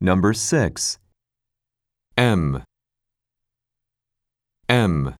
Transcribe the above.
Number 6. M. M.